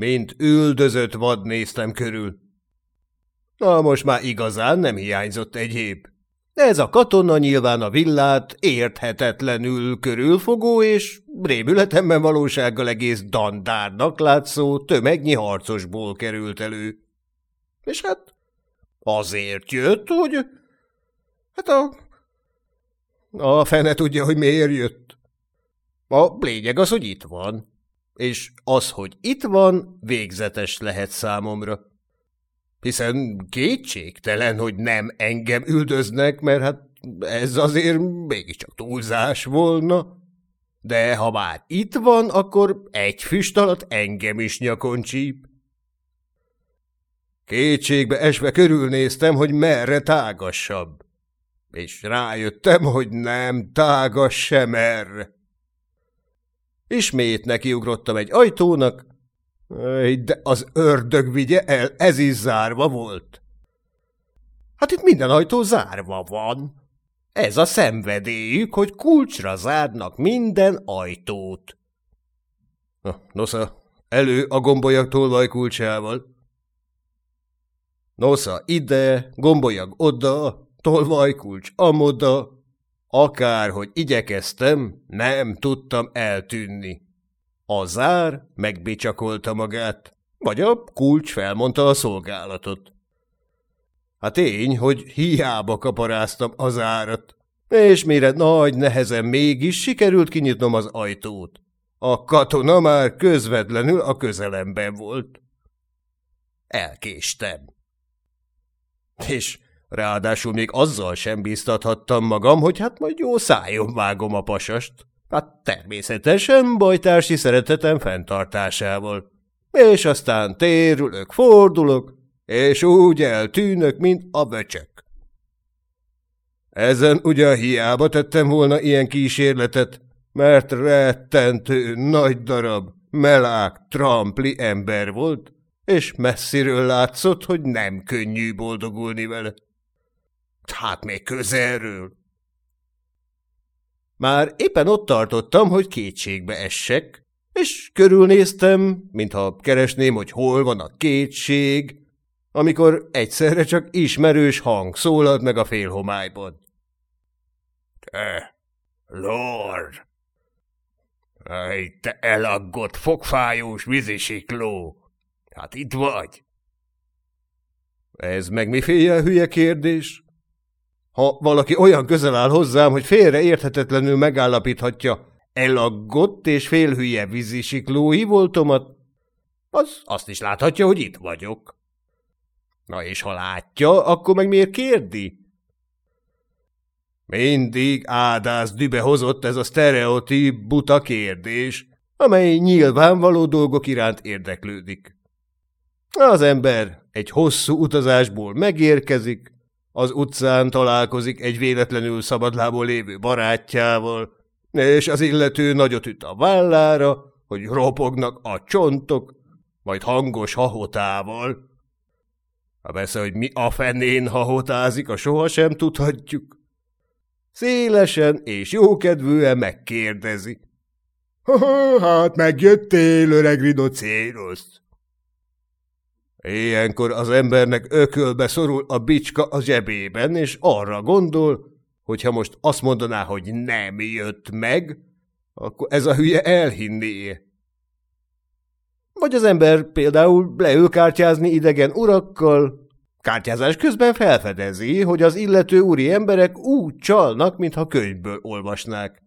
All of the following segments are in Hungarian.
Mint üldözött vad néztem körül. Na, most már igazán nem hiányzott egyéb. Ez a katona nyilván a villát érthetetlenül körülfogó és rémületemben valósággal egész dandárnak látszó tömegnyi harcosból került elő. És hát azért jött, hogy... Hát a... A fene tudja, hogy miért jött. A lényeg az, hogy itt van. És az, hogy itt van, végzetes lehet számomra. Hiszen kétségtelen, hogy nem engem üldöznek, mert hát ez azért mégiscsak túlzás volna. De ha már itt van, akkor egy füst alatt engem is nyakon csíp. Kétségbe esve körülnéztem, hogy merre tágassabb. És rájöttem, hogy nem tágas sem erre. Ismét nekiugrottam egy ajtónak, de az ördög vigye el, ez is zárva volt. Hát itt minden ajtó zárva van. Ez a szenvedélyük, hogy kulcsra zárnak minden ajtót. Nosza, elő a gombolyag tolvaj kulcsával. Nosza, ide, gombolyag oda, tolvaj kulcs amoda. Akárhogy igyekeztem, nem tudtam eltűnni. A zár megbicsakolta magát, vagy a kulcs felmondta a szolgálatot. A tény, hogy hiába kaparáztam az árat, és mire nagy nehezen mégis sikerült kinyitnom az ajtót. A katona már közvetlenül a közelemben volt. Elkéstem. És ráadásul még azzal sem bíztathattam magam, hogy hát majd jó szájon vágom a pasast. Hát természetesen bajtársi szeretetem fenntartásával. És aztán térülök, fordulok, és úgy eltűnök, mint a böcsök. Ezen ugye hiába tettem volna ilyen kísérletet, mert rettentő nagy darab, melák, trampli ember volt, és messziről látszott, hogy nem könnyű boldogulni vele. Hát még közelről. Már éppen ott tartottam, hogy kétségbe essek, és körülnéztem, mintha keresném, hogy hol van a kétség, amikor egyszerre csak ismerős hang szólalt meg a félhomályban. – Te, Lord! Ej, te elaggott, fogfájós vízisikló! Hát itt vagy! Ez meg miféle hülye kérdés? Ha valaki olyan közel áll hozzám, hogy félre érthetetlenül megállapíthatja elaggott és félhülye vízisiklói voltomat, az azt is láthatja, hogy itt vagyok. Na és ha látja, akkor meg miért kérdi? Mindig ádász dübe hozott ez a sztereotíp buta kérdés, amely nyilvánvaló dolgok iránt érdeklődik. Az ember egy hosszú utazásból megérkezik, az utcán találkozik egy véletlenül szabadlából lévő barátjával, és az illető nagyot üt a vállára, hogy ropognak a csontok, majd hangos hahotával. Ha persze, hogy mi a fenén hahotázik, a sohasem tudhatjuk. Szélesen és jókedvűen megkérdezi. – Hát megjöttél, öreg rinocérosz! Ilyenkor az embernek ökölbe szorul a bicska a zsebében, és arra gondol, hogy ha most azt mondaná, hogy nem jött meg, akkor ez a hülye elhinné. Vagy az ember például leül kártyázni idegen urakkal, kártyázás közben felfedezi, hogy az illető úri emberek úgy csalnak, mintha könyvből olvasnák.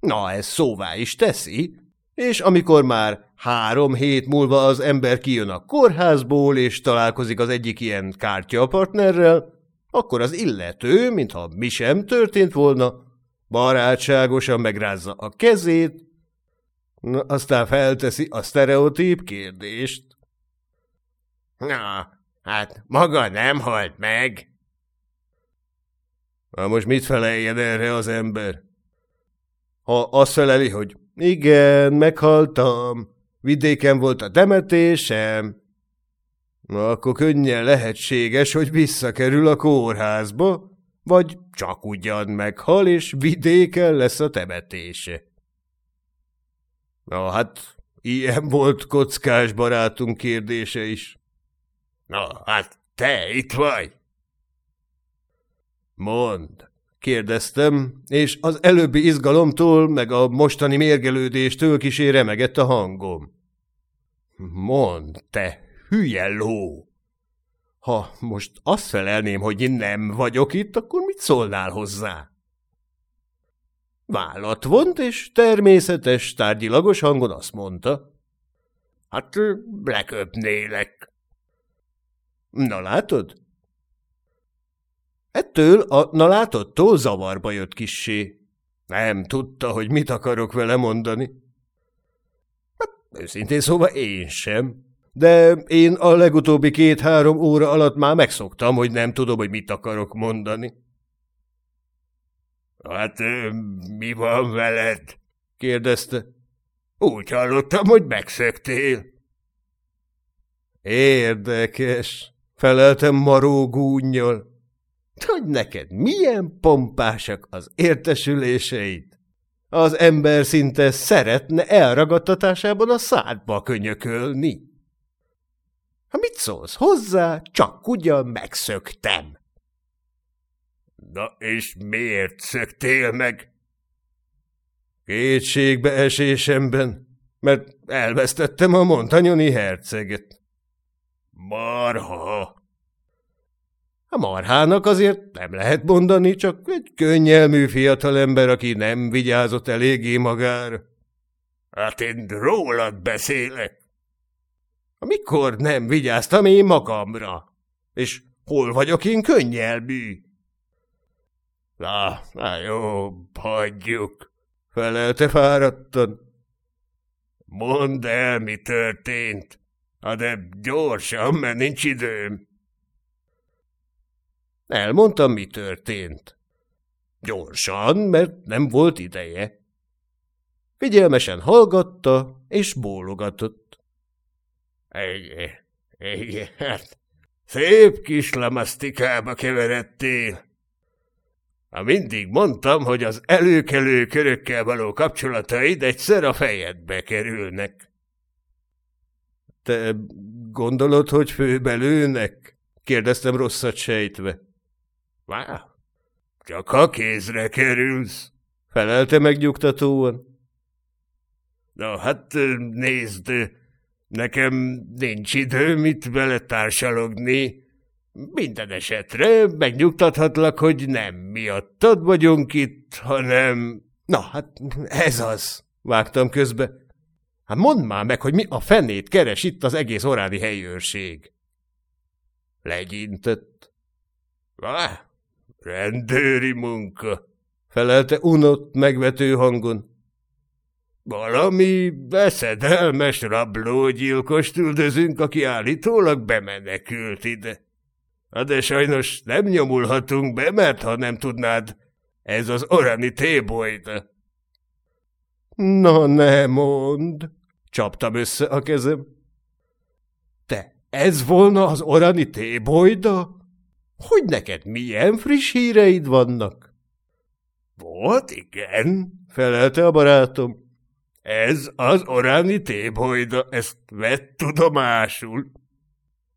Na, ez szóvá is teszi, és amikor már három hét múlva az ember kijön a kórházból, és találkozik az egyik ilyen kártyapartnerrel, akkor az illető, mintha mi sem történt volna, barátságosan megrázza a kezét, aztán felteszi a sztereotíp kérdést. Na, hát maga nem halt meg. Na most mit feleljen erre az ember? Ha azt feleli, hogy igen, meghaltam. Vidéken volt a temetésem. Akkor könnyen lehetséges, hogy visszakerül a kórházba, vagy csak ugyan meghal, és vidéken lesz a temetése. Na hát, Ilyen volt kockás barátunk kérdése is. Na, hát te itt vagy? Mond, kérdeztem, és az előbbi izgalomtól, meg a mostani mérgelődéstől kisé remegett a hangom. Mond, te hülye ló! Ha most azt felelném, hogy nem vagyok itt, akkor mit szólnál hozzá? Vállat vont, és természetes, tárgyilagos hangon azt mondta. Hát leköpnélek. Na látod? Ettől a na látodtól zavarba jött kissé. Nem tudta, hogy mit akarok vele mondani. Hát, őszintén szóval én sem. De én a legutóbbi két-három óra alatt már megszoktam, hogy nem tudom, hogy mit akarok mondani. Hát mi van veled? kérdezte. Úgy hallottam, hogy megszöktél. Érdekes, feleltem maró gúnyjal. Hogy neked milyen pompásak az értesüléseid? Az ember szinte szeretne elragadtatásában a szádba könyökölni. Ha mit szólsz hozzá, csak ugyan megszöktem. Na és miért szöktél meg? Kétségbe esésemben, mert elvesztettem a montanyoni herceget. Marha! A marhának azért nem lehet mondani, csak egy könnyelmű fiatalember, aki nem vigyázott eléggé magára. Hát én rólad beszélek. Amikor nem vigyáztam én magamra? És hol vagyok én könnyelmű? Na, na jó, hagyjuk, felelte fáradtan. Mondd el, mi történt. Na de gyorsan, mert nincs időm. Elmondtam, mi történt. Gyorsan, mert nem volt ideje. Figyelmesen hallgatta, és bólogatott. Igen, igen, hát szép kis lamasztikába keveredtél. Ha mindig mondtam, hogy az előkelő körökkel való kapcsolataid egyszer a fejedbe kerülnek. Te gondolod, hogy főbelőnek? kérdeztem rosszat sejtve. Vá, csak ha kézre kerülsz, felelte megnyugtatóan. Na hát nézd, nekem nincs időm itt vele társalogni, minden esetre megnyugtathatlak, hogy nem miattad vagyunk itt, hanem... Na, hát ez az, vágtam közbe. Hát mondd már meg, hogy mi a fenét keres itt az egész orádi helyőrség. Legyintett. Vá, rendőri munka, felelte unott, megvető hangon. Valami veszedelmes rablógyilkost üldözünk, aki állítólag bemenekült ide. De sajnos nem nyomulhatunk be, mert ha nem tudnád, ez az orani tébolyda. Na ne mond, csaptam össze a kezem. Te, ez volna az orani tébolyda? Hogy neked milyen friss híreid vannak? Volt, igen, felelte a barátom. Ez az oráni tébolyda, ezt vett tudomásul.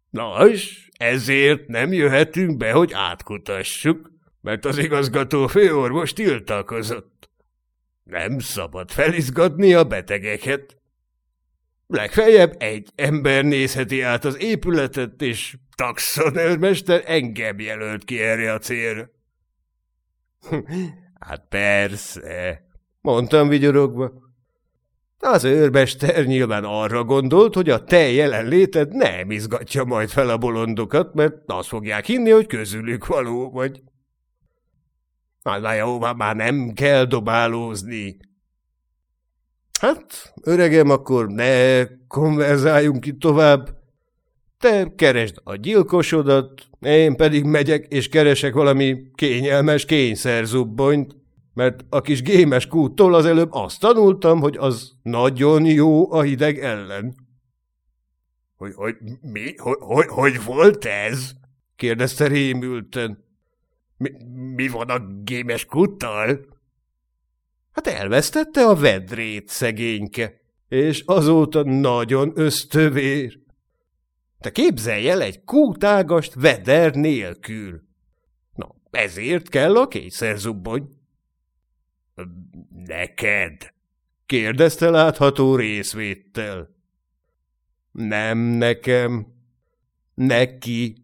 Na, és ezért nem jöhetünk be, hogy átkutassuk, mert az igazgató főorvos tiltakozott. Nem szabad felizgatni a betegeket. Legfeljebb egy ember nézheti át az épületet, és taxonőrmester engem jelölt ki erre a célra. hát persze, mondtam vigyorogva. Az őrbester nyilván arra gondolt, hogy a te jelenléted nem izgatja majd fel a bolondokat, mert azt fogják hinni, hogy közülük való vagy. Na jó, már nem kell dobálózni. Hát, öregem, akkor ne konverzáljunk itt tovább. Te keresd a gyilkosodat, én pedig megyek és keresek valami kényelmes kényszerzubbonyt mert a kis gémes kúttól az előbb azt tanultam, hogy az nagyon jó a hideg ellen. Hogy, hogy mi? Hogy, hogy, hogy volt ez? kérdezte rémülten. Mi, mi van a gémes kuttal? Hát elvesztette a vedrét, szegényke. és azóta nagyon ösztövér. Te képzelj el egy kútágast veder nélkül. Na, ezért kell a zubbony. Neked? kérdezte látható részvéttel. Nem nekem. Neki,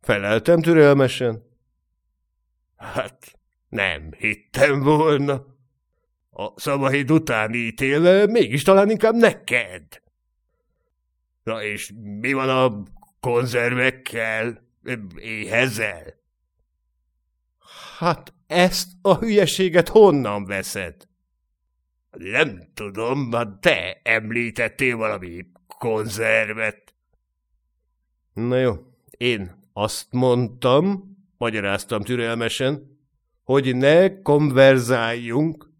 feleltem türelmesen. Hát, nem hittem volna. A szavahid után ítélve mégis talán inkább neked. Na és mi van a konzervekkel? Éhezel? Hát ezt a hülyeséget honnan veszed? Nem tudom, de te említettél valami konzervet. Na jó, én azt mondtam, magyaráztam türelmesen, hogy ne konverzáljunk.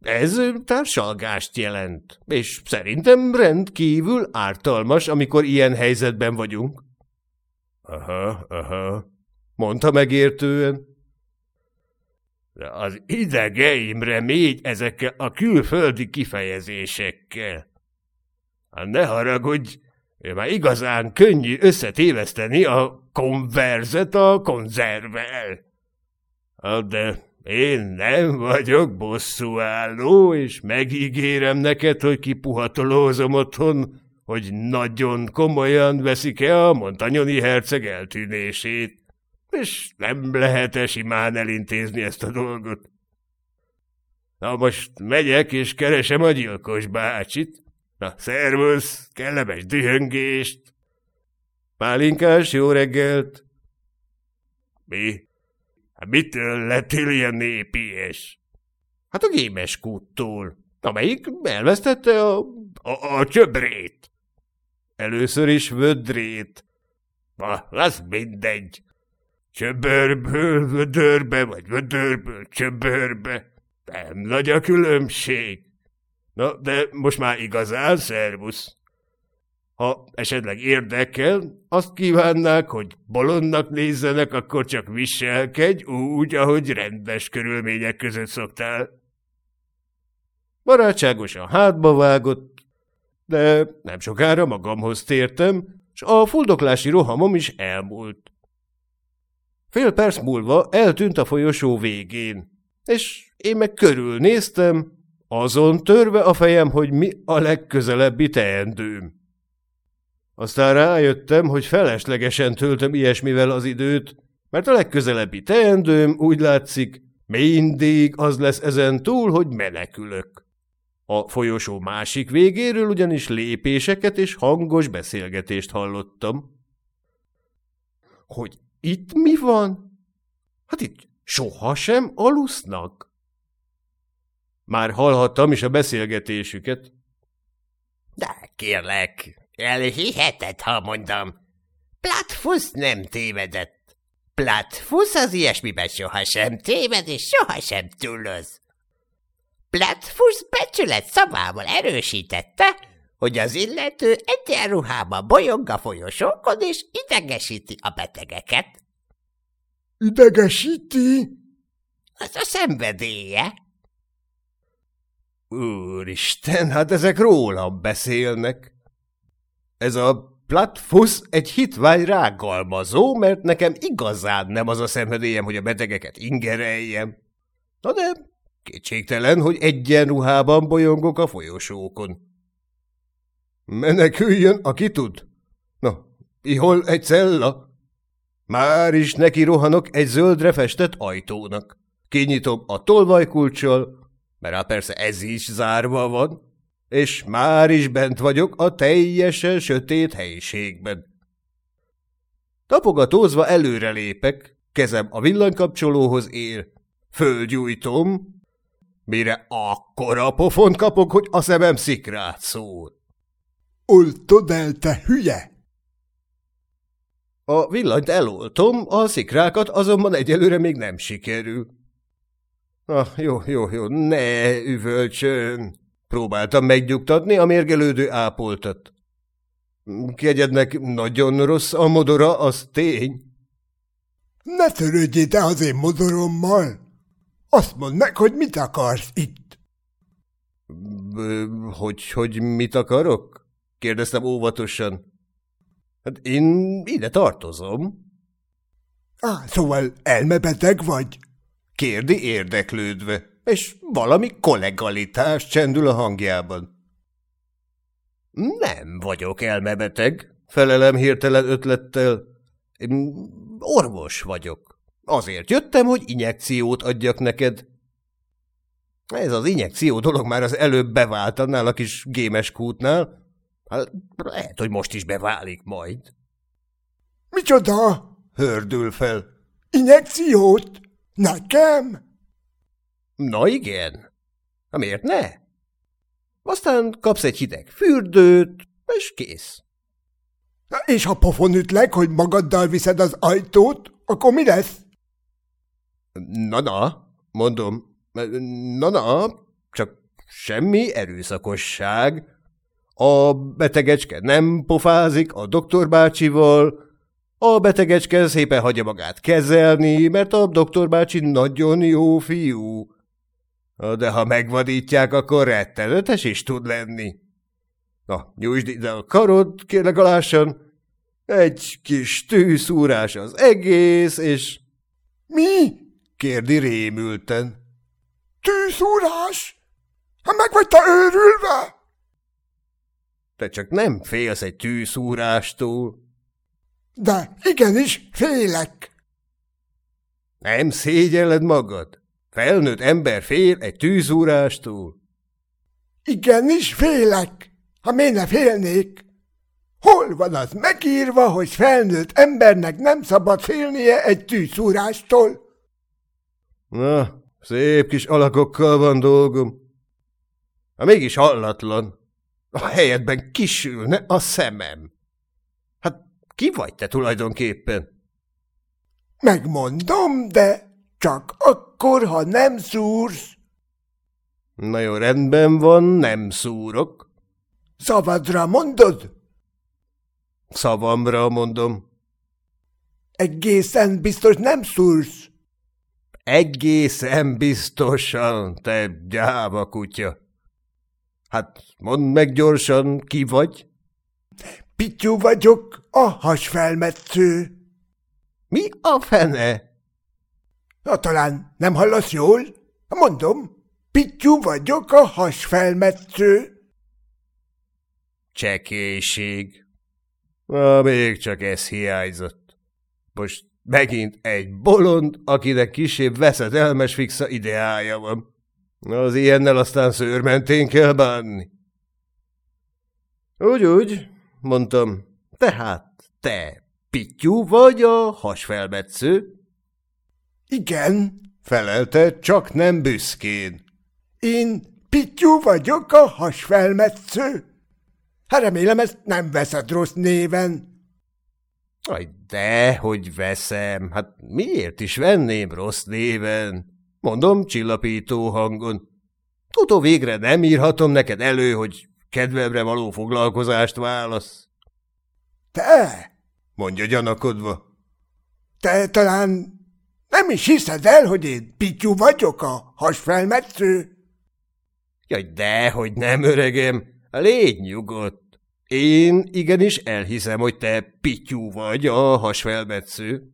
Ez társalgást jelent, és szerintem rendkívül ártalmas, amikor ilyen helyzetben vagyunk. Aha, aha, mondta megértően. De az idegeimre mégy ezekkel a külföldi kifejezésekkel. Hát ne haragudj, már igazán könnyű összetéveszteni a konverzet a konzervvel. De én nem vagyok bosszúálló, és megígérem neked, hogy kipuhatolózom otthon, hogy nagyon komolyan veszik-e a montanyoni herceg eltűnését, és nem lehet-e simán elintézni ezt a dolgot. Na most megyek, és keresem a gyilkos bácsit. Na, szervusz, kellemes dühöngést! Pálinkás, jó reggelt! Mi? Hát mitől lettél ilyen népies? Hát a gémes kúttól, amelyik elvesztette a... A, a csöbrét. Először is vödrét. Na, az mindegy. Csöbörből vödörbe, vagy vödörből csöbörbe. Nem nagy a különbség. Na, de most már igazán szervusz. Ha esetleg érdekel, azt kívánnák, hogy bolondnak nézzenek, akkor csak viselkedj úgy, ahogy rendes körülmények között szoktál. Barátságosan hátba vágott, de nem sokára magamhoz tértem, s a fuldoklási rohamom is elmúlt. Fél perc múlva eltűnt a folyosó végén, és én meg körülnéztem, azon törve a fejem, hogy mi a legközelebbi teendőm. Aztán rájöttem, hogy feleslegesen töltöm ilyesmivel az időt, mert a legközelebbi teendőm úgy látszik, mindig az lesz ezen túl, hogy menekülök. A folyosó másik végéről ugyanis lépéseket és hangos beszélgetést hallottam. Hogy itt mi van? Hát itt sohasem alusznak. Már hallhattam is a beszélgetésüket. De kérlek, elhiheted, ha mondom. Platfusz nem tévedett. Platfusz az ilyesmiben sohasem téved, és sohasem túloz. Platfusz becsület szavával erősítette, hogy az illető egyenruhában bolyong a folyosókon, és idegesíti a betegeket. Idegesíti? Az a szenvedélye. Úristen, hát ezek rólam beszélnek. Ez a platfusz egy hitvány rágalmazó, mert nekem igazán nem az a szenvedélyem, hogy a betegeket ingereljem. Na de kétségtelen, hogy egyenruhában bolyongok a folyosókon. Meneküljön, aki tud. Na, ihol egy cella? Már is neki rohanok egy zöldre festett ajtónak. Kinyitom a tolvajkulccsal, mert hát persze ez is zárva van, és már is bent vagyok a teljesen sötét helyiségben. Tapogatózva előre lépek, kezem a villanykapcsolóhoz ér, földgyújtom, mire akkora pofont kapok, hogy a szemem szikrát szól. Oltod el, te hülye! A villanyt eloltom, a szikrákat azonban egyelőre még nem sikerül. Ah, jó, jó, jó, ne üvölcsön! Próbáltam megnyugtatni a mérgelődő ápoltat. Kegyednek nagyon rossz a modora, az tény. Ne törődjél az én modorommal! Azt mondd meg, hogy mit akarsz itt. – Hogy, hogy mit akarok? – kérdeztem óvatosan. – Hát én ide tartozom. – Á, szóval elmebeteg vagy? – kérdi érdeklődve, és valami kollegalitás csendül a hangjában. – Nem vagyok elmebeteg – felelem hirtelen ötlettel. – orvos vagyok. Azért jöttem, hogy injekciót adjak neked. Ez az injekció dolog már az előbb bevált annál a kis gémes kútnál. Hát, lehet, hogy most is beválik majd. – Micsoda? – hördül fel. – Injekciót? Nekem? – Na igen. – Miért ne? Aztán kapsz egy hideg fürdőt, és kész. – És ha pofon ütlek, hogy magaddal viszed az ajtót, akkor mi lesz? – Na-na, mondom, Na-na, csak semmi erőszakosság. A betegecske nem pofázik a doktorbácsival, a betegecske szépen hagyja magát kezelni, mert a doktorbácsi nagyon jó fiú. De ha megvadítják, akkor rettenetes is tud lenni. Na, nyújtsd ide a karod, kérlek alássan. Egy kis tűszúrás az egész, és... Mi? kérdi rémülten. Tűzúrás? Ha meg vagy te őrülve? Te csak nem félsz egy tűszúrástól. De igenis félek. Nem szégyelled magad? Felnőtt ember fél egy tűzúrástól. Igenis félek. Ha miért ne félnék? Hol van az megírva, hogy felnőtt embernek nem szabad félnie egy tűzúrástól? Na, Szép kis alakokkal van dolgom. Ha mégis hallatlan, a helyedben kisülne a szemem. Hát ki vagy te tulajdonképpen? Megmondom, de csak akkor, ha nem szúrsz. Na jó, rendben van, nem szúrok. Szavadra mondod? Szavamra mondom. Egészen biztos nem szúrsz. Egészen biztosan, te gyáva kutya. Hát mondd meg gyorsan, ki vagy? Pityú vagyok, a hasfelmetsző. Mi a fene? Na, talán nem hallasz jól? Mondom, Pityú vagyok, a hasfelmetsző. Csekélység. Na, még csak ez hiányzott. Most Megint egy bolond, akinek kisebb veszedelmes fixa ideája van. Az ilyennel aztán szőrmentén kell bánni. Úgy-úgy, mondtam, tehát te pittyú vagy a hasfelmetsző? Igen, felelte, csak nem büszkén. Én pittyú vagyok a hasfelmetsző. Hát remélem ezt nem veszed rossz néven. Aj, de, hogy veszem. Hát miért is venném rossz néven? Mondom csillapító hangon. Tudó végre nem írhatom neked elő, hogy kedvemre való foglalkozást válasz. Te? Mondja gyanakodva. Te talán nem is hiszed el, hogy én pityú vagyok a hasfelmetsző? Jaj, de, hogy nem, öregem. Légy nyugodt. Én igenis elhiszem, hogy te pityú vagy a hasfelmetsző.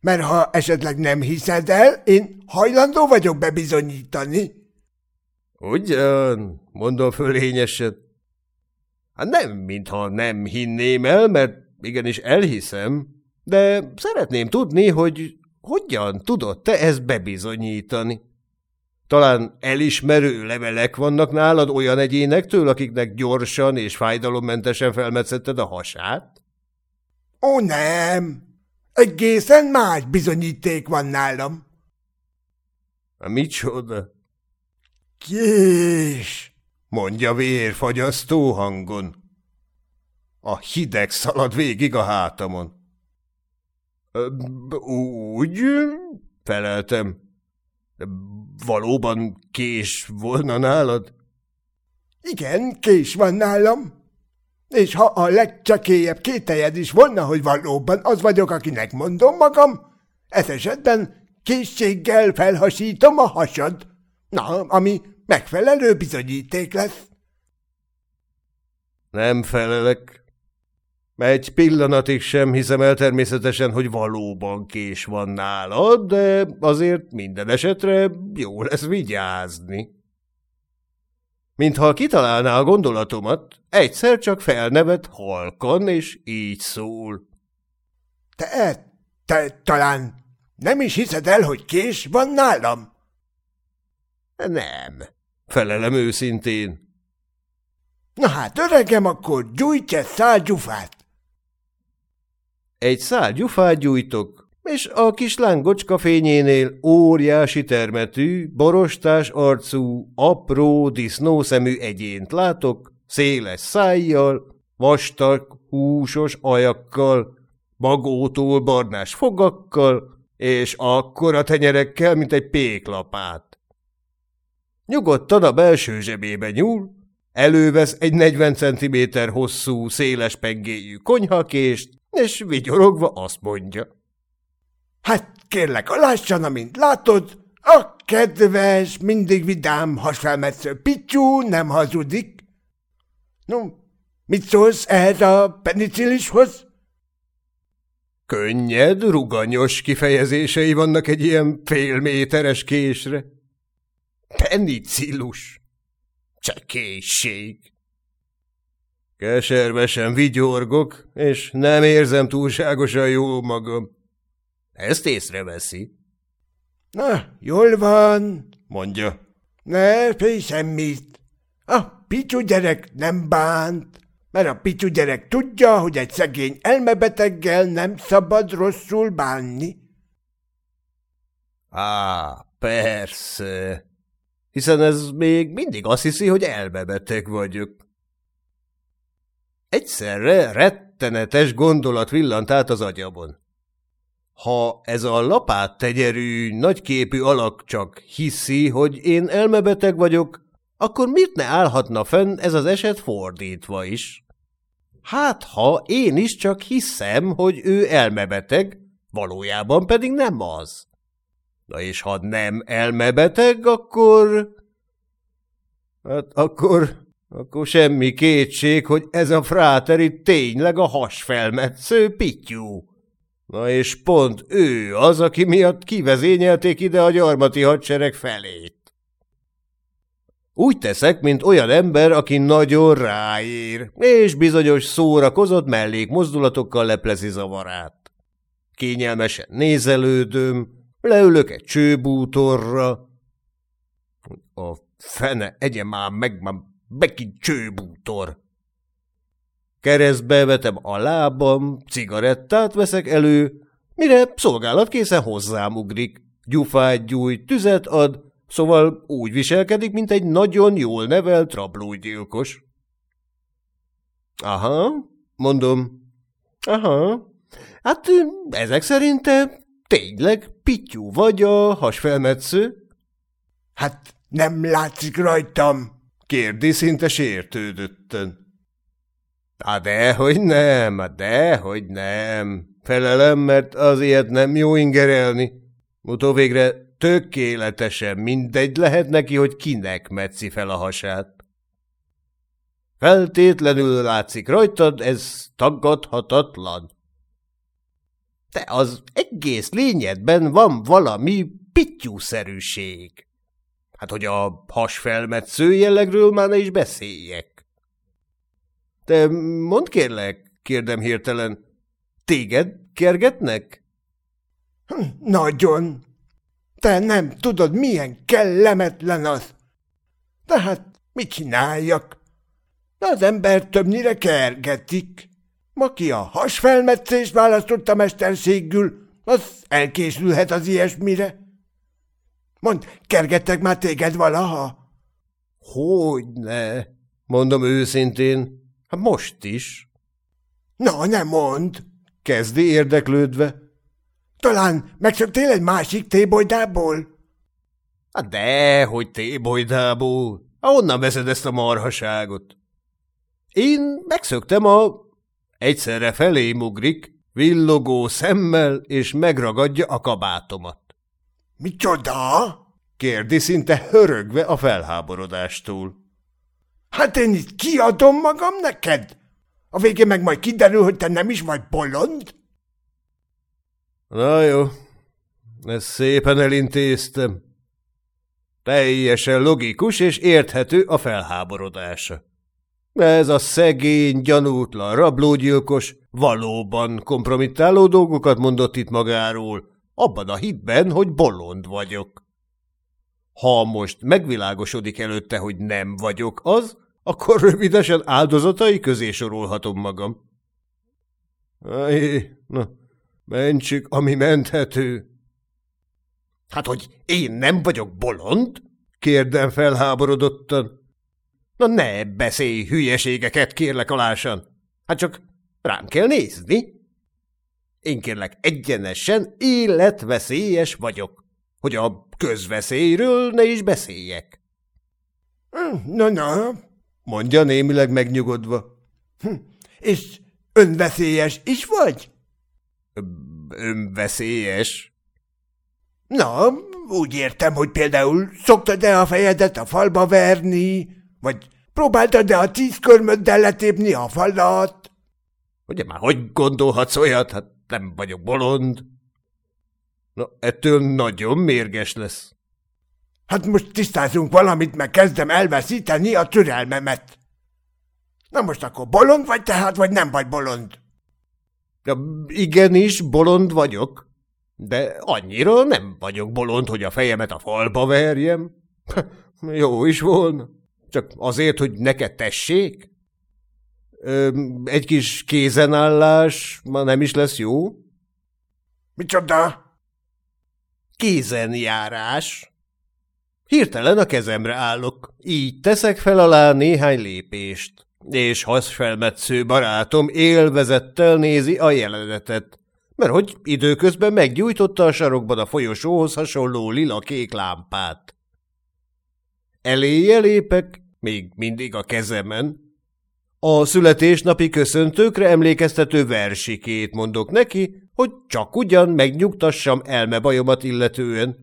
Mert ha esetleg nem hiszed el, én hajlandó vagyok bebizonyítani. Ugyan, mondom fölényesen. Hát nem, mintha nem hinném el, mert igenis elhiszem, de szeretném tudni, hogy hogyan tudod te ezt bebizonyítani. Talán elismerő levelek vannak nálad olyan egyénektől, akiknek gyorsan és fájdalommentesen felmetszetted a hasát? Ó, nem! Egészen más bizonyíték van nálam. A micsoda? Kés! mondja vérfagyasztó hangon. A hideg szalad végig a hátamon. Úgy, feleltem. Valóban kés volna nálad? Igen, kés van nálam. És ha a legcsekélyebb kételjed is volna, hogy valóban az vagyok, akinek mondom magam, ez esetben készséggel felhasítom a hasad. Na, ami megfelelő bizonyíték lesz. Nem felelek. Egy pillanatig sem hiszem el természetesen, hogy valóban kés van nálad, de azért minden esetre jó lesz vigyázni. Mintha kitalálná a gondolatomat, egyszer csak felnevet halkan, és így szól. Te, te talán nem is hiszed el, hogy kés van nálam? Nem, felelem őszintén. Na hát, öregem, akkor gyújts egy szál gyufát. Egy szál gyufát gyújtok, és a kis lángocska fényénél óriási termetű, borostás arcú, apró, disznószemű egyént látok, széles szájjal, vastag, húsos ajakkal, magótól barnás fogakkal, és akkora tenyerekkel, mint egy péklapát. Nyugodtan a belső zsebébe nyúl, elővesz egy 40 cm hosszú, széles pengéjű konyhakést, és vigyorogva azt mondja. Hát kérlek, alássan, amint látod, a kedves, mindig vidám, hasfelmetsző pityú nem hazudik. No, mit szólsz ehhez a penicillishoz? Könnyed, ruganyos kifejezései vannak egy ilyen félméteres késre. Penicillus. Csekészség. Keservesen vigyorgok, és nem érzem túlságosan jól magam. Ezt észreveszi. Na, jól van, mondja. Ne félj semmit. A picsú gyerek nem bánt, mert a picsú gyerek tudja, hogy egy szegény elmebeteggel nem szabad rosszul bánni. Á, persze. Hiszen ez még mindig azt hiszi, hogy elmebeteg vagyok. Egyszerre rettenetes gondolat villant át az agyamon. Ha ez a lapát tegyerű, nagyképű alak csak hiszi, hogy én elmebeteg vagyok, akkor mit ne állhatna fenn ez az eset fordítva is? Hát, ha én is csak hiszem, hogy ő elmebeteg, valójában pedig nem az. Na és ha nem elmebeteg, akkor... Hát akkor akkor semmi kétség, hogy ez a fráter itt tényleg a hasfelmetsző pityú. Na és pont ő az, aki miatt kivezényelték ide a gyarmati hadsereg felét. Úgy teszek, mint olyan ember, aki nagyon ráér, és bizonyos szórakozott mellékmozdulatokkal leplezi zavarát. Kényelmesen nézelődöm, leülök egy csőbútorra. A fene, egye már meg, már Beki csőbútor. Keresztbe vetem a lábam, cigarettát veszek elő, mire szolgálatkészen hozzám ugrik. Gyufát gyújt, tüzet ad, szóval úgy viselkedik, mint egy nagyon jól nevelt rablógyilkos. Aha, mondom. Aha, hát ezek szerinte tényleg pittyú vagy a hasfelmetsző? Hát nem látszik rajtam, Kérdi szinte sértődötten. Há dehogy nem, há dehogy nem. Felelem, mert az ilyet nem jó ingerelni. Utóvégre tökéletesen mindegy lehet neki, hogy kinek metszi fel a hasát. Feltétlenül látszik rajtad, ez tagadhatatlan. Te az egész lényedben van valami pittyúszerűség. Hát, hogy a hasfelmetsző jellegről már ne is beszéljek. Te mondd kérlek, kérdem hirtelen, téged kergetnek? Nagyon. Te nem tudod, milyen kellemetlen az. Tehát mit csináljak? Az ember többnyire kergetik. Aki a hasfelmetszést választotta mesterségül, az elkészülhet az ilyesmire. Mond, kergettek már téged valaha? Hogyne, mondom őszintén. Hát most is. Na, nem mond, kezdi érdeklődve. Talán megszöktél egy másik tébolydából? Hát de, hogy tébolydából. Honnan veszed ezt a marhaságot? Én megszöktem a... Egyszerre felé ugrik, villogó szemmel, és megragadja a kabátomat. Micsoda? Kérdi szinte hörögve a felháborodástól. Hát én itt kiadom magam neked? A végén meg majd kiderül, hogy te nem is vagy bolond? Na jó, ezt szépen elintéztem. Teljesen logikus és érthető a felháborodása. Ez a szegény, gyanútlan rablógyilkos valóban kompromittáló dolgokat mondott itt magáról, abban a hitben, hogy bolond vagyok. Ha most megvilágosodik előtte, hogy nem vagyok az, akkor rövidesen áldozatai közé sorolhatom magam. Aj, na, mentsük, ami menthető. Hát, hogy én nem vagyok bolond? kérdem felháborodottan. Na ne beszélj hülyeségeket, kérlek alásan. Hát csak rám kell nézni. Én kérlek egyenesen életveszélyes vagyok, hogy a közveszélyről ne is beszéljek. Na, na, mondja némileg megnyugodva. Hm, és önveszélyes is vagy? Önveszélyes? Na, úgy értem, hogy például szoktad-e a fejedet a falba verni, vagy próbáltad-e a tíz körmöddel letépni a falat? Ugye már hogy gondolhatsz olyat? Hát nem vagyok bolond. Na, ettől nagyon mérges lesz. Hát most tisztázunk valamit, meg kezdem elveszíteni a türelmemet. Na most akkor bolond vagy tehát, vagy nem vagy bolond? Ja, igenis, bolond vagyok. De annyira nem vagyok bolond, hogy a fejemet a falba verjem. Jó is volna. Csak azért, hogy neked tessék? Ö, egy kis kézenállás ma nem is lesz jó? Micsoda? Kézenjárás. Hirtelen a kezemre állok, így teszek fel alá néhány lépést, és hasfelmetsző barátom élvezettel nézi a jelenetet, mert hogy időközben meggyújtotta a sarokban a folyosóhoz hasonló lila-kék lámpát. Eléje lépek, még mindig a kezemen. A születésnapi köszöntőkre emlékeztető versikét mondok neki, hogy csak ugyan megnyugtassam elmebajomat illetően.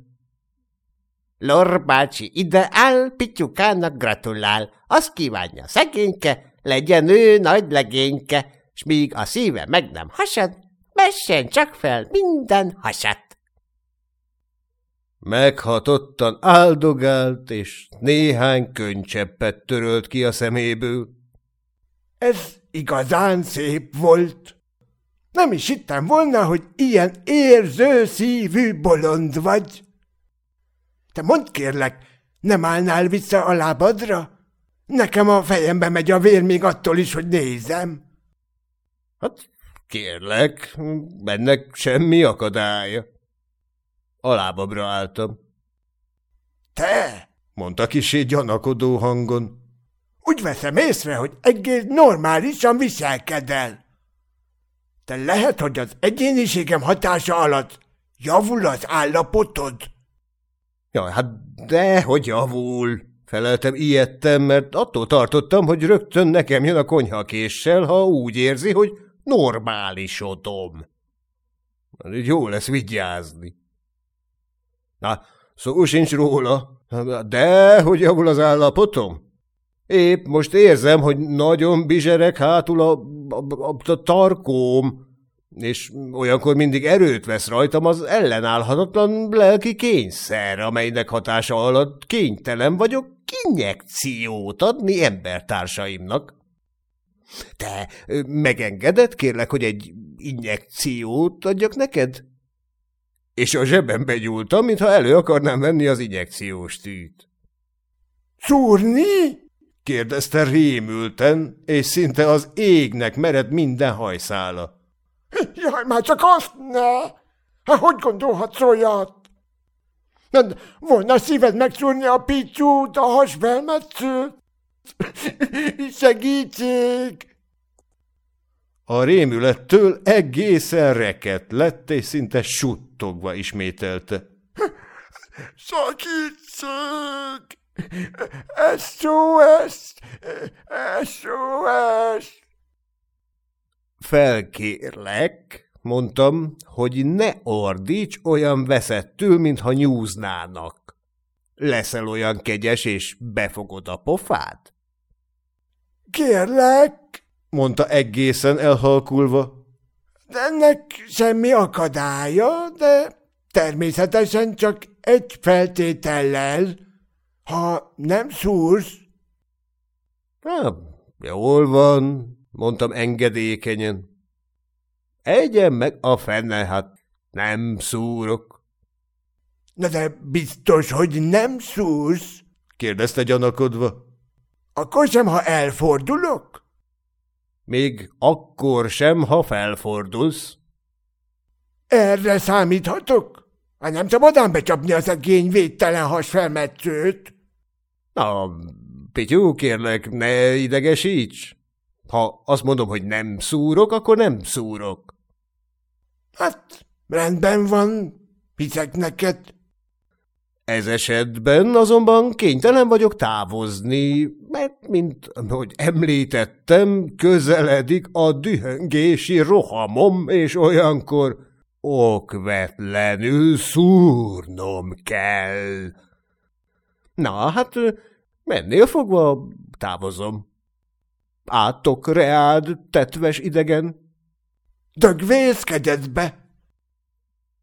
Lor bácsi ide áll, Pityukának gratulál. Azt kívánja szegényke, legyen ő nagy legényke, s míg a szíve meg nem hasad, messen csak fel minden hasat. Meghatottan áldogált, és néhány könycseppet törölt ki a szeméből. Ez igazán szép volt. Nem is hittem volna, hogy ilyen érző szívű bolond vagy. Te mondd kérlek, nem állnál vissza a lábadra? Nekem a fejembe megy a vér még attól is, hogy nézem. Hát kérlek, ennek semmi akadálya. A lábabra álltam. Te? mondta kisé gyanakodó hangon. Úgy veszem észre, hogy egész normálisan viselkedel. Te lehet, hogy az egyéniségem hatása alatt javul az állapotod? Ja, hát hogy javul, feleltem ijedtem, mert attól tartottam, hogy rögtön nekem jön a konyhakéssel, ha úgy érzi, hogy normálisodom. Így jó lesz vigyázni. Na, szó sincs róla, de hogy javul az állapotom? Épp most érzem, hogy nagyon bizserek hátul a, a, a, tarkóm, és olyankor mindig erőt vesz rajtam az ellenállhatatlan lelki kényszer, amelynek hatása alatt kénytelen vagyok injekciót adni embertársaimnak. Te megengedett, kérlek, hogy egy injekciót adjak neked? És a zsebembe nyúltam, mintha elő akarnám venni az injekciós tűt. Szúrni? Kérdezte rémülten, és szinte az égnek mered minden hajszála. Jaj, már csak azt ne! Hát hogy gondolhatsz olyat? Nem volna szíved megszúrni a picsút, a hasfelmetszőt? Segítség! A rémülettől egészen reket lett, és szinte suttogva ismételte. Segítség! SOS! SOS! Felkérlek, mondtam, hogy ne ordíts olyan veszettül, mintha nyúznának. leszel olyan kegyes, és befogod a pofát? Kérlek, mondta egészen elhalkulva. Ennek semmi akadálya, de természetesen csak egy feltétellel, ha nem szúrsz. Há, jól van, mondtam engedékenyen. Egyen meg a fenne, hát nem szúrok. Na de biztos, hogy nem szúrsz? kérdezte gyanakodva. Akkor sem, ha elfordulok? Még akkor sem, ha felfordulsz. Erre számíthatok? Ha nem szabadán becsapni a szegény védtelen hasfelmetszőt. Na, Pityú, kérlek, ne idegesíts. Ha azt mondom, hogy nem szúrok, akkor nem szúrok. Hát, rendben van, hiszek neked. Ez esetben azonban kénytelen vagyok távozni, mert, mint hogy említettem, közeledik a dühöngési rohamom, és olyankor okvetlenül szúrnom kell. Na, hát mennél fogva távozom. Átok reád, tetves idegen. Dögvészkedett be!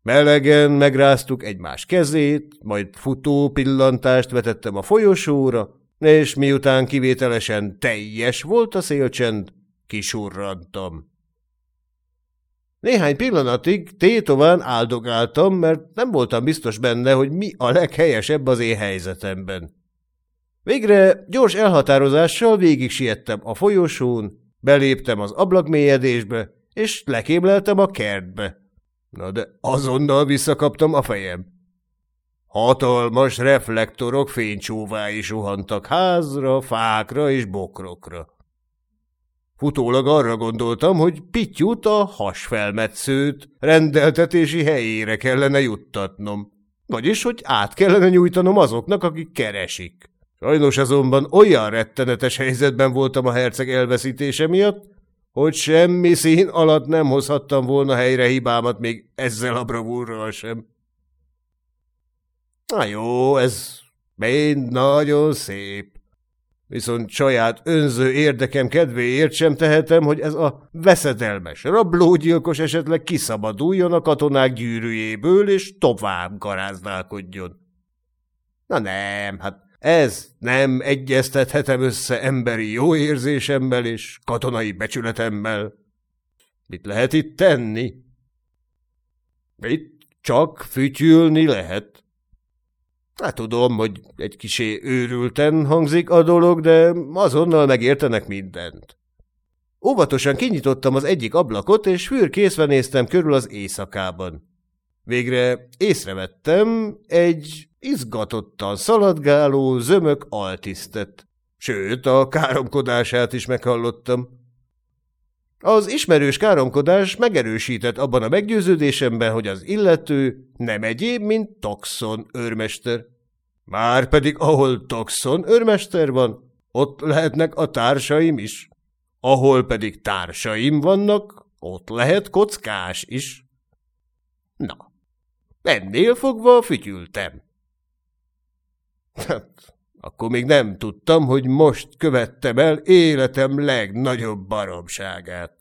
Melegen megráztuk egymás kezét, majd futó pillantást vetettem a folyosóra, és miután kivételesen teljes volt a szélcsend, kisurrantam. Néhány pillanatig tétován áldogáltam, mert nem voltam biztos benne, hogy mi a leghelyesebb az én helyzetemben. Végre gyors elhatározással végig siettem a folyosón, beléptem az ablakmélyedésbe, és lekémleltem a kertbe. Na de azonnal visszakaptam a fejem. Hatalmas reflektorok fénycsóvái suhantak házra, fákra és bokrokra. Futólag arra gondoltam, hogy Pittyút a hasfelmetszőt rendeltetési helyére kellene juttatnom, vagyis, hogy át kellene nyújtanom azoknak, akik keresik. Sajnos azonban olyan rettenetes helyzetben voltam a herceg elveszítése miatt, hogy semmi szín alatt nem hozhattam volna helyre hibámat még ezzel a bravúrral sem. Na jó, ez mind nagyon szép. Viszont saját önző érdekem kedvéért sem tehetem, hogy ez a veszedelmes rablógyilkos esetleg kiszabaduljon a katonák gyűrűjéből, és tovább garázdálkodjon. Na nem, hát ez nem egyeztethetem össze emberi jóérzésemmel és katonai becsületemmel. Mit lehet itt tenni? Itt csak fütyülni lehet. Hát tudom, hogy egy kisé őrülten hangzik a dolog, de azonnal megértenek mindent. Óvatosan kinyitottam az egyik ablakot, és fürkészve néztem körül az éjszakában. Végre észrevettem egy izgatottan szaladgáló, zömök altisztet. Sőt, a káromkodását is meghallottam. Az ismerős káromkodás megerősített abban a meggyőződésemben, hogy az illető nem egyéb, mint Toxon őrmester. Márpedig ahol Toxon őrmester van, ott lehetnek a társaim is. Ahol pedig társaim vannak, ott lehet kockás is. Na, ennél fogva fütyültem. Hát, akkor még nem tudtam, hogy most követtem el életem legnagyobb baromságát.